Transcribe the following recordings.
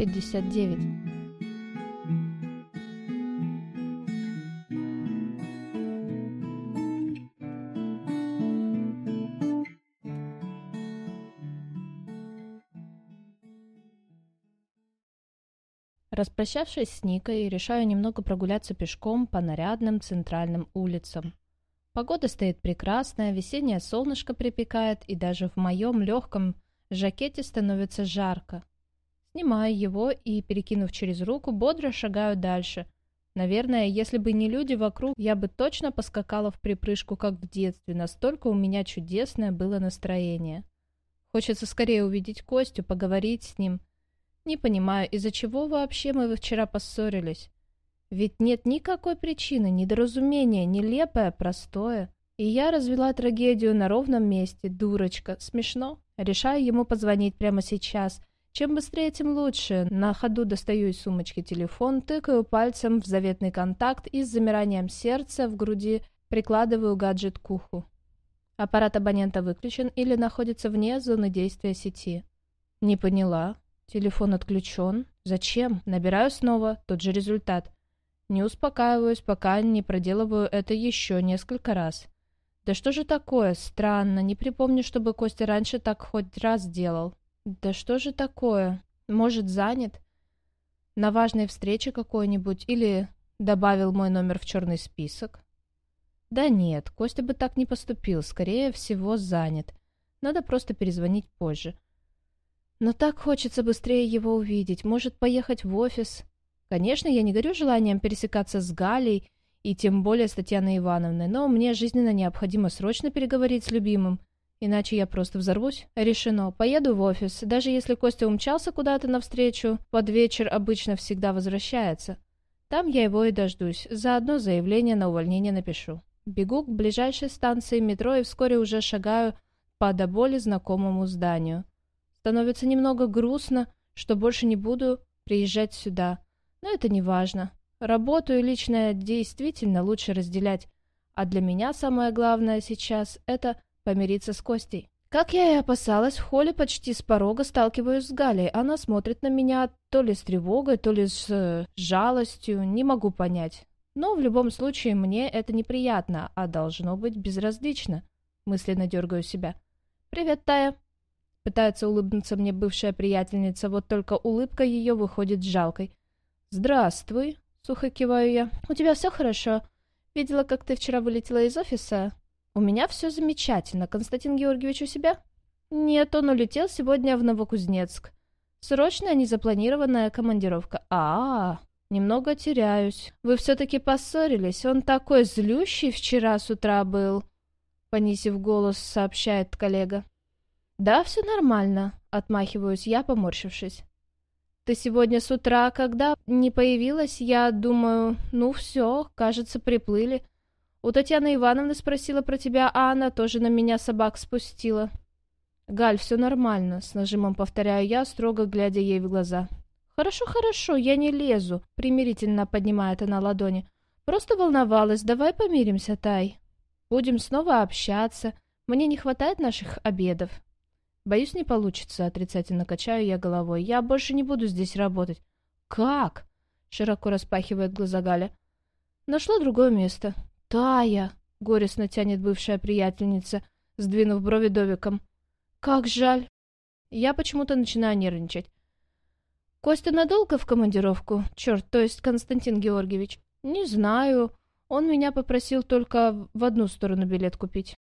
59. Распрощавшись с Никой, решаю немного прогуляться пешком по нарядным центральным улицам. Погода стоит прекрасная, весеннее солнышко припекает, и даже в моем легком жакете становится жарко. Снимаю его и, перекинув через руку, бодро шагаю дальше. Наверное, если бы не люди вокруг, я бы точно поскакала в припрыжку, как в детстве, настолько у меня чудесное было настроение. Хочется скорее увидеть Костю, поговорить с ним. Не понимаю, из-за чего вообще мы вчера поссорились. Ведь нет никакой причины, недоразумения, нелепое, простое. И я развела трагедию на ровном месте, дурочка, смешно. Решаю ему позвонить прямо сейчас. Чем быстрее, тем лучше. На ходу достаю из сумочки телефон, тыкаю пальцем в заветный контакт и с замиранием сердца в груди прикладываю гаджет к уху. Аппарат абонента выключен или находится вне зоны действия сети. Не поняла. Телефон отключен. Зачем? Набираю снова. Тот же результат. Не успокаиваюсь, пока не проделываю это еще несколько раз. Да что же такое? Странно. Не припомню, чтобы Костя раньше так хоть раз делал. Да что же такое? Может, занят? На важной встрече какой-нибудь? Или добавил мой номер в черный список? Да нет, Костя бы так не поступил. Скорее всего, занят. Надо просто перезвонить позже. Но так хочется быстрее его увидеть. Может, поехать в офис? Конечно, я не горю желанием пересекаться с Галей и тем более с Татьяной Ивановной, но мне жизненно необходимо срочно переговорить с любимым, иначе я просто взорвусь. Решено, поеду в офис, даже если Костя умчался куда-то навстречу, под вечер обычно всегда возвращается. Там я его и дождусь, заодно заявление на увольнение напишу. Бегу к ближайшей станции метро и вскоре уже шагаю по до боли знакомому зданию. Становится немного грустно, что больше не буду приезжать сюда. Но это не важно. Работу и личное действительно лучше разделять. А для меня самое главное сейчас – это помириться с Костей. Как я и опасалась, в холле почти с порога сталкиваюсь с Галей. Она смотрит на меня то ли с тревогой, то ли с э, жалостью, не могу понять. Но в любом случае мне это неприятно, а должно быть безразлично. Мысленно дергаю себя. «Привет, Тая!» Пытается улыбнуться мне бывшая приятельница, вот только улыбка ее выходит жалкой. «Здравствуй», — сухо киваю я. «У тебя все хорошо? Видела, как ты вчера вылетела из офиса?» «У меня все замечательно. Константин Георгиевич у себя?» «Нет, он улетел сегодня в Новокузнецк. Срочная незапланированная командировка. А, -а, -а немного теряюсь. Вы все-таки поссорились. Он такой злющий вчера с утра был», — понизив голос, сообщает коллега. «Да, все нормально», — отмахиваюсь я, поморщившись. Ты сегодня с утра, когда не появилась, я думаю, ну все, кажется, приплыли. У Татьяны Ивановны спросила про тебя, а она тоже на меня собак спустила. Галь, все нормально, с нажимом повторяю я, строго глядя ей в глаза. Хорошо, хорошо, я не лезу, примирительно поднимает она ладони. Просто волновалась, давай помиримся, Тай. Будем снова общаться. Мне не хватает наших обедов. Боюсь, не получится, отрицательно качаю я головой. Я больше не буду здесь работать. Как? Широко распахивает глаза Галя. Нашла другое место. Тая, горестно тянет бывшая приятельница, сдвинув брови довиком. Как жаль. Я почему-то начинаю нервничать. Костя надолго в командировку? Черт, то есть Константин Георгиевич? Не знаю. Он меня попросил только в одну сторону билет купить.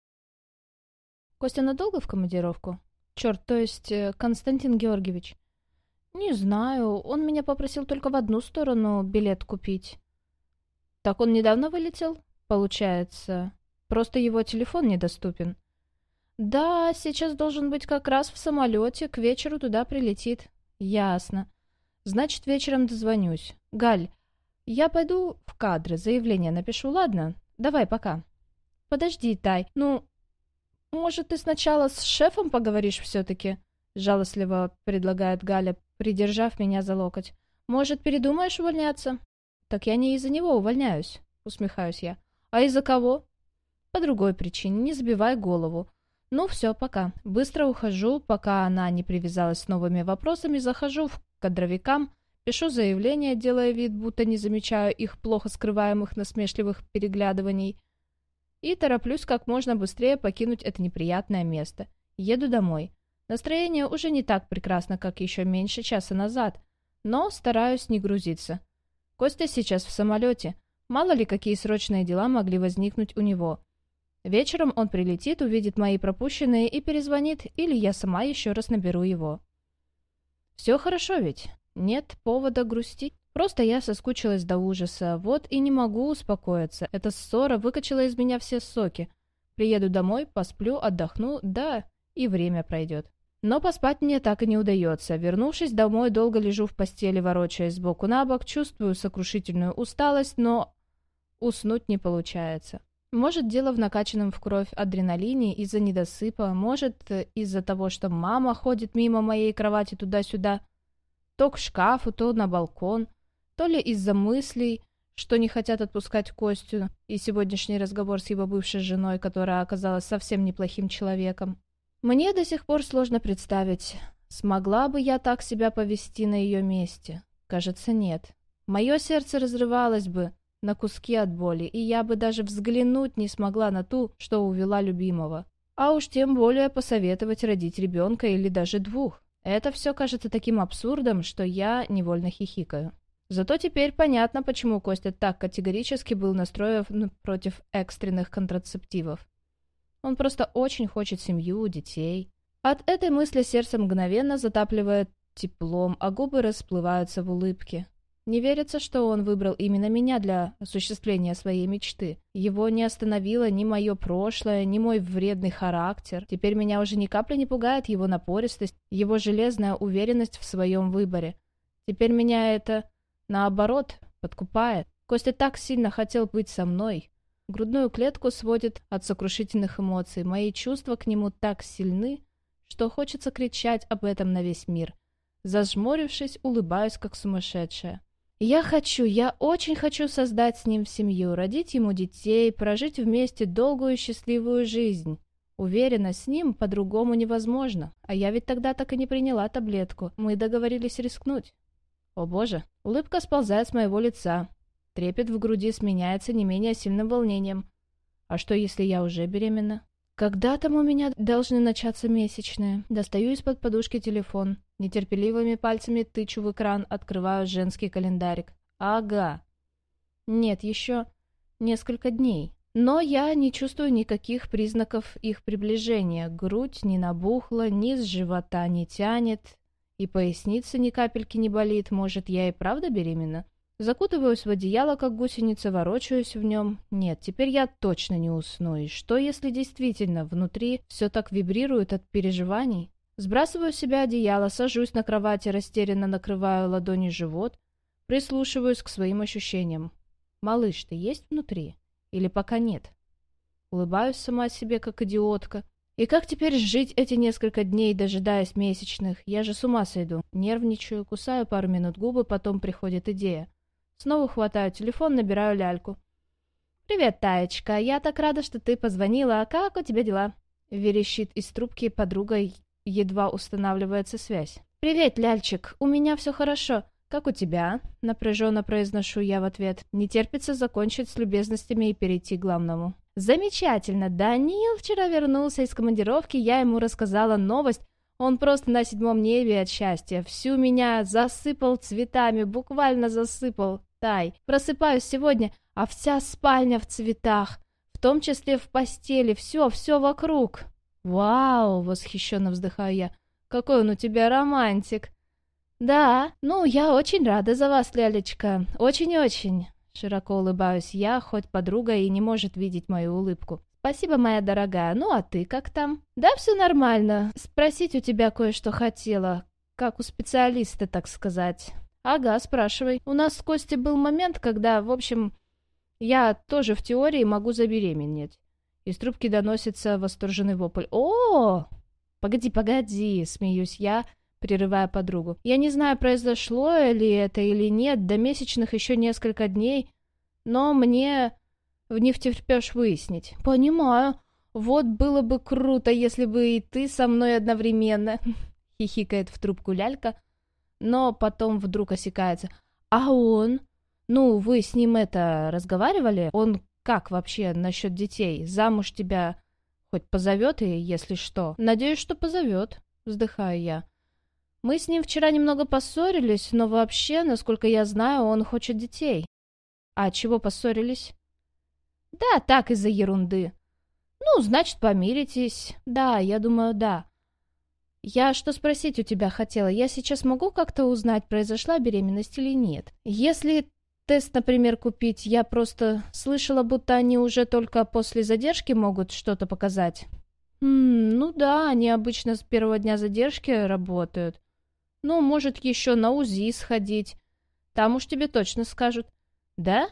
Костя надолго в командировку? Черт, то есть э, Константин Георгиевич? Не знаю, он меня попросил только в одну сторону билет купить. Так он недавно вылетел? Получается. Просто его телефон недоступен. Да, сейчас должен быть как раз в самолете, к вечеру туда прилетит. Ясно. Значит, вечером дозвонюсь. Галь, я пойду в кадры, заявление напишу, ладно? Давай, пока. Подожди, Тай, ну, «Может, ты сначала с шефом поговоришь все-таки?» — жалостливо предлагает Галя, придержав меня за локоть. «Может, передумаешь увольняться?» «Так я не из-за него увольняюсь», — усмехаюсь я. «А из-за кого?» «По другой причине, не забивай голову. Ну все, пока. Быстро ухожу, пока она не привязалась с новыми вопросами, захожу в кадровикам, пишу заявление, делая вид, будто не замечаю их плохо скрываемых насмешливых переглядываний, и тороплюсь как можно быстрее покинуть это неприятное место. Еду домой. Настроение уже не так прекрасно, как еще меньше часа назад, но стараюсь не грузиться. Костя сейчас в самолете. Мало ли, какие срочные дела могли возникнуть у него. Вечером он прилетит, увидит мои пропущенные и перезвонит, или я сама еще раз наберу его. Все хорошо ведь? Нет повода грустить? Просто я соскучилась до ужаса, вот и не могу успокоиться. Эта ссора выкачала из меня все соки. Приеду домой, посплю, отдохну, да, и время пройдет. Но поспать мне так и не удается. Вернувшись домой, долго лежу в постели, ворочаясь сбоку на бок, чувствую сокрушительную усталость, но уснуть не получается. Может, дело в накачанном в кровь адреналине из-за недосыпа, может, из-за того, что мама ходит мимо моей кровати туда-сюда, то к шкафу, то на балкон, то ли из-за мыслей, что не хотят отпускать Костю, и сегодняшний разговор с его бывшей женой, которая оказалась совсем неплохим человеком. Мне до сих пор сложно представить, смогла бы я так себя повести на ее месте. Кажется, нет. Мое сердце разрывалось бы, на куски от боли, и я бы даже взглянуть не смогла на ту, что увела любимого. А уж тем более посоветовать родить ребенка или даже двух. Это все кажется таким абсурдом, что я невольно хихикаю. Зато теперь понятно, почему Костя так категорически был настроен против экстренных контрацептивов. Он просто очень хочет семью, детей. От этой мысли сердце мгновенно затапливает теплом, а губы расплываются в улыбке. Не верится, что он выбрал именно меня для осуществления своей мечты. Его не остановило ни мое прошлое, ни мой вредный характер. Теперь меня уже ни капли не пугает его напористость, его железная уверенность в своем выборе. Теперь меня это, наоборот, подкупает. Костя так сильно хотел быть со мной. Грудную клетку сводит от сокрушительных эмоций. Мои чувства к нему так сильны, что хочется кричать об этом на весь мир. Зажмурившись, улыбаюсь, как сумасшедшая. Я хочу, я очень хочу создать с ним семью, родить ему детей, прожить вместе долгую счастливую жизнь. Уверена, с ним по-другому невозможно. А я ведь тогда так и не приняла таблетку. Мы договорились рискнуть. О боже, улыбка сползает с моего лица. Трепет в груди сменяется не менее сильным волнением. А что, если я уже беременна? Когда там у меня должны начаться месячные? Достаю из-под подушки телефон. Нетерпеливыми пальцами тычу в экран, открываю женский календарик. Ага. Нет, еще несколько дней. Но я не чувствую никаких признаков их приближения. Грудь не набухла, низ живота не тянет, и поясница ни капельки не болит. Может, я и правда беременна? Закутываюсь в одеяло, как гусеница, ворочаюсь в нем. Нет, теперь я точно не усну. И что, если действительно внутри все так вибрирует от переживаний? Сбрасываю с себя одеяло, сажусь на кровати, растерянно накрываю ладони живот, прислушиваюсь к своим ощущениям. «Малыш, ты есть внутри? Или пока нет?» Улыбаюсь сама себе, как идиотка. И как теперь жить эти несколько дней, дожидаясь месячных? Я же с ума сойду. Нервничаю, кусаю пару минут губы, потом приходит идея. Снова хватаю телефон, набираю ляльку. «Привет, Таечка. Я так рада, что ты позвонила. Как у тебя дела?» Верещит из трубки подруга, едва устанавливается связь. «Привет, ляльчик. У меня все хорошо. Как у тебя?» Напряженно произношу я в ответ. Не терпится закончить с любезностями и перейти к главному. «Замечательно. Данил вчера вернулся из командировки. Я ему рассказала новость. Он просто на седьмом небе от счастья. Всю меня засыпал цветами, буквально засыпал. Тай. Просыпаюсь сегодня, а вся спальня в цветах, в том числе в постели, все, все вокруг. Вау, восхищенно вздыхаю я. Какой он у тебя романтик. Да, ну, я очень рада за вас, Лялечка. Очень-очень. Широко улыбаюсь я, хоть подруга и не может видеть мою улыбку. «Спасибо, моя дорогая. Ну, а ты как там?» «Да, все нормально. Спросить у тебя кое-что хотела. Как у специалиста, так сказать». «Ага, спрашивай. У нас с Костей был момент, когда, в общем, я тоже в теории могу забеременеть». Из трубки доносится восторженный вопль. «О, погоди, погоди!» — смеюсь я, прерывая подругу. «Я не знаю, произошло ли это или нет, до месячных еще несколько дней, но мне не втерпешь выяснить». «Понимаю. Вот было бы круто, если бы и ты со мной одновременно!» — хихикает в трубку лялька, но потом вдруг осекается. А он? Ну, вы с ним это разговаривали? Он как вообще насчет детей? Замуж тебя хоть позовет и, если что? Надеюсь, что позовет, вздыхаю я. Мы с ним вчера немного поссорились, но вообще, насколько я знаю, он хочет детей. А чего поссорились? Да, так, из-за ерунды. Ну, значит, помиритесь. Да, я думаю, да. Я что спросить у тебя хотела? Я сейчас могу как-то узнать, произошла беременность или нет? Если тест, например, купить, я просто слышала, будто они уже только после задержки могут что-то показать. Хм, ну да, они обычно с первого дня задержки работают. Ну, может, еще на УЗИ сходить. Там уж тебе точно скажут. Да?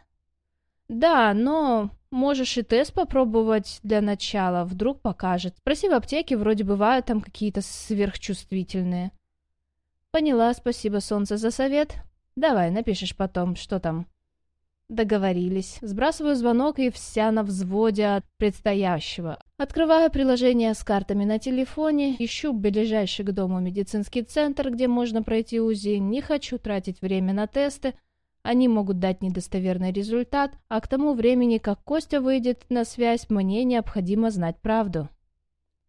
Да, но можешь и тест попробовать для начала, вдруг покажет. Спроси в аптеке, вроде бывают там какие-то сверхчувствительные. Поняла, спасибо, солнце, за совет. Давай, напишешь потом, что там. Договорились. Сбрасываю звонок и вся на взводе от предстоящего. Открываю приложение с картами на телефоне, ищу ближайший к дому медицинский центр, где можно пройти УЗИ, не хочу тратить время на тесты, они могут дать недостоверный результат, а к тому времени, как Костя выйдет на связь, мне необходимо знать правду.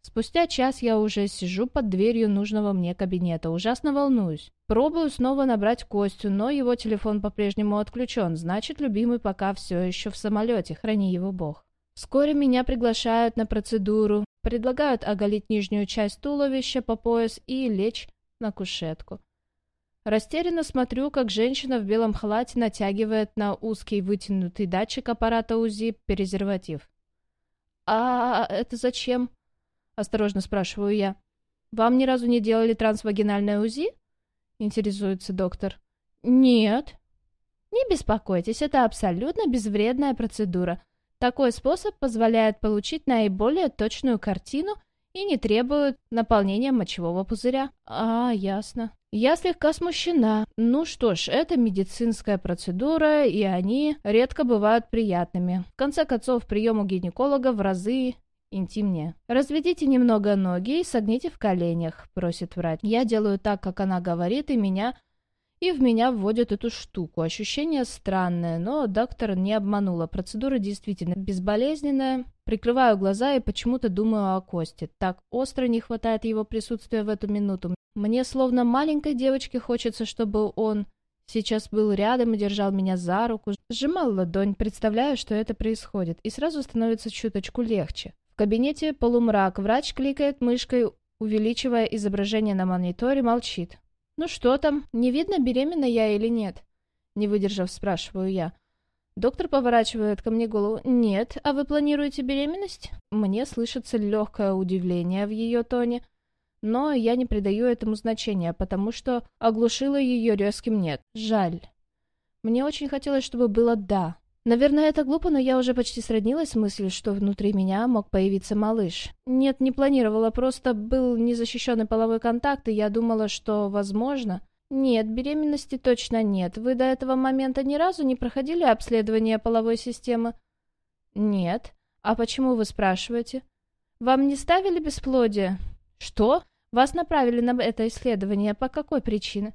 Спустя час я уже сижу под дверью нужного мне кабинета, ужасно волнуюсь. Пробую снова набрать Костю, но его телефон по-прежнему отключен, значит, любимый пока все еще в самолете, храни его бог. Вскоре меня приглашают на процедуру, предлагают оголить нижнюю часть туловища по пояс и лечь на кушетку. Растерянно смотрю, как женщина в белом халате натягивает на узкий вытянутый датчик аппарата УЗИ презерватив. «А это зачем?» — осторожно спрашиваю я. «Вам ни разу не делали трансвагинальное УЗИ?» — интересуется доктор. «Нет». «Не беспокойтесь, это абсолютно безвредная процедура. Такой способ позволяет получить наиболее точную картину и не требует наполнения мочевого пузыря». «А, ясно». Я слегка смущена. Ну что ж, это медицинская процедура, и они редко бывают приятными. В конце концов, прием у гинеколога в разы интимнее. «Разведите немного ноги и согните в коленях», — просит врач. Я делаю так, как она говорит, и меня... И в меня вводят эту штуку. Ощущение странное, но доктор не обманула. Процедура действительно безболезненная. Прикрываю глаза и почему-то думаю о Косте. Так остро не хватает его присутствия в эту минуту. Мне словно маленькой девочке хочется, чтобы он сейчас был рядом и держал меня за руку, сжимал ладонь, представляя, что это происходит, и сразу становится чуточку легче. В кабинете полумрак, врач кликает мышкой, увеличивая изображение на мониторе, молчит. «Ну что там, не видно, беременна я или нет?» Не выдержав, спрашиваю я. Доктор поворачивает ко мне голову. «Нет, а вы планируете беременность?» Мне слышится легкое удивление в ее тоне – но я не придаю этому значения, потому что оглушила ее резким «нет». Жаль. Мне очень хотелось, чтобы было «да». Наверное, это глупо, но я уже почти сроднилась с мыслью, что внутри меня мог появиться малыш. Нет, не планировала, просто был незащищенный половой контакт, и я думала, что возможно... Нет, беременности точно нет. Вы до этого момента ни разу не проходили обследование половой системы? Нет. А почему вы спрашиваете? Вам не ставили бесплодие? Что? Вас направили на это исследование по какой причине?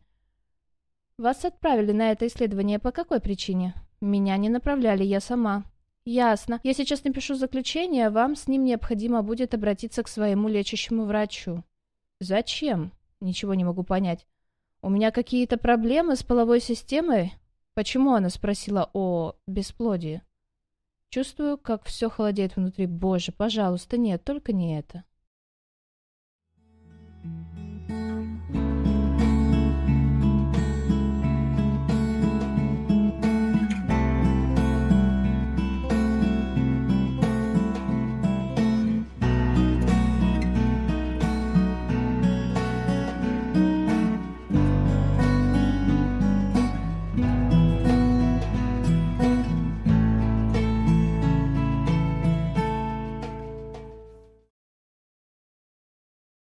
Вас отправили на это исследование по какой причине? Меня не направляли, я сама. Ясно. Я сейчас напишу заключение, вам с ним необходимо будет обратиться к своему лечащему врачу. Зачем? Ничего не могу понять. У меня какие-то проблемы с половой системой? Почему она спросила о бесплодии? Чувствую, как все холодеет внутри. Боже, пожалуйста, нет, только не это. Mm-hmm.